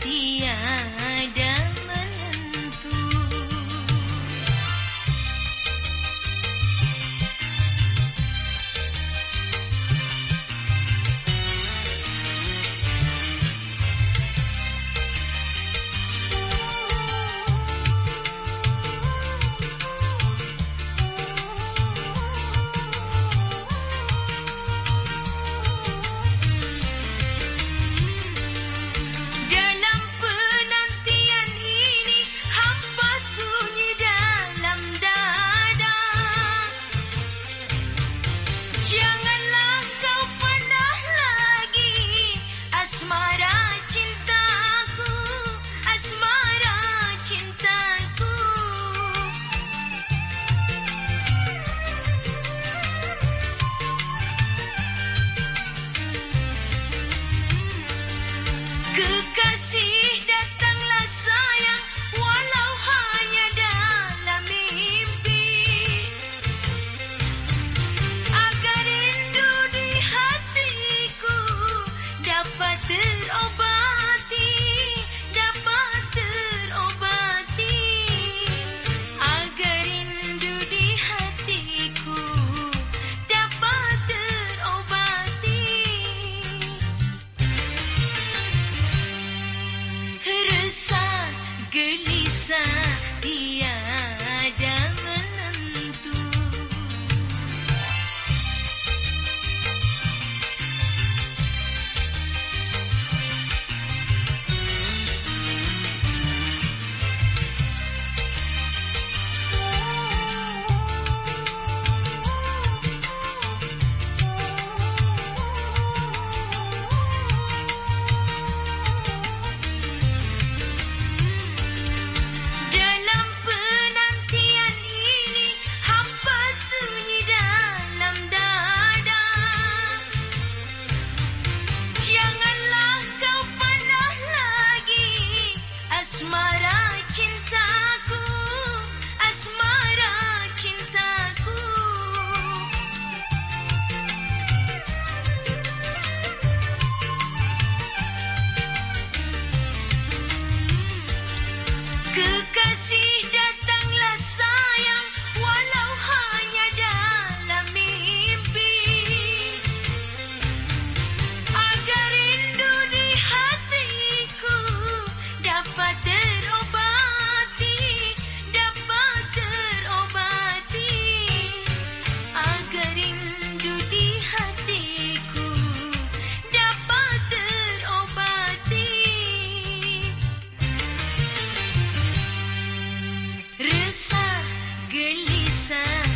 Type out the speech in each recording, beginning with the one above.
dia gelisah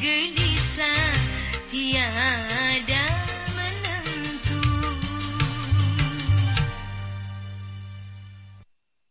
gelisah tiada